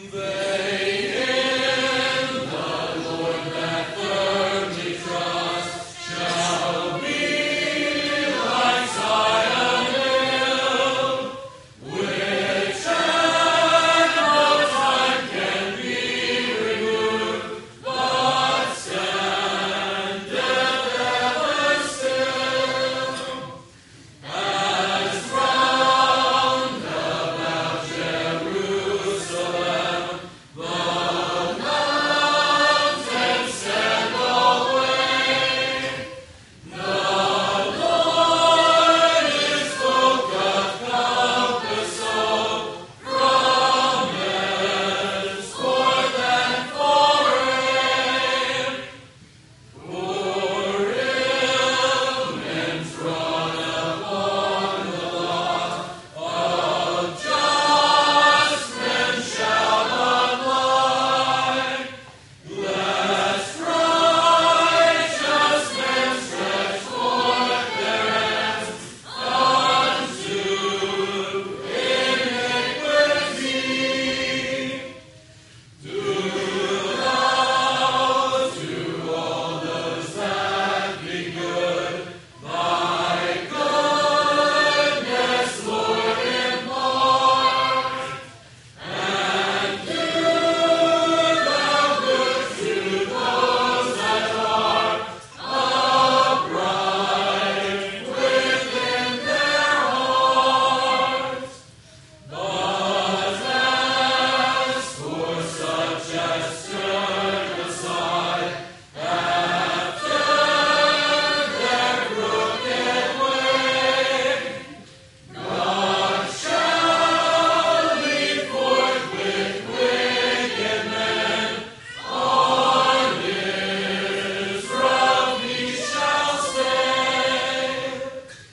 Liebe.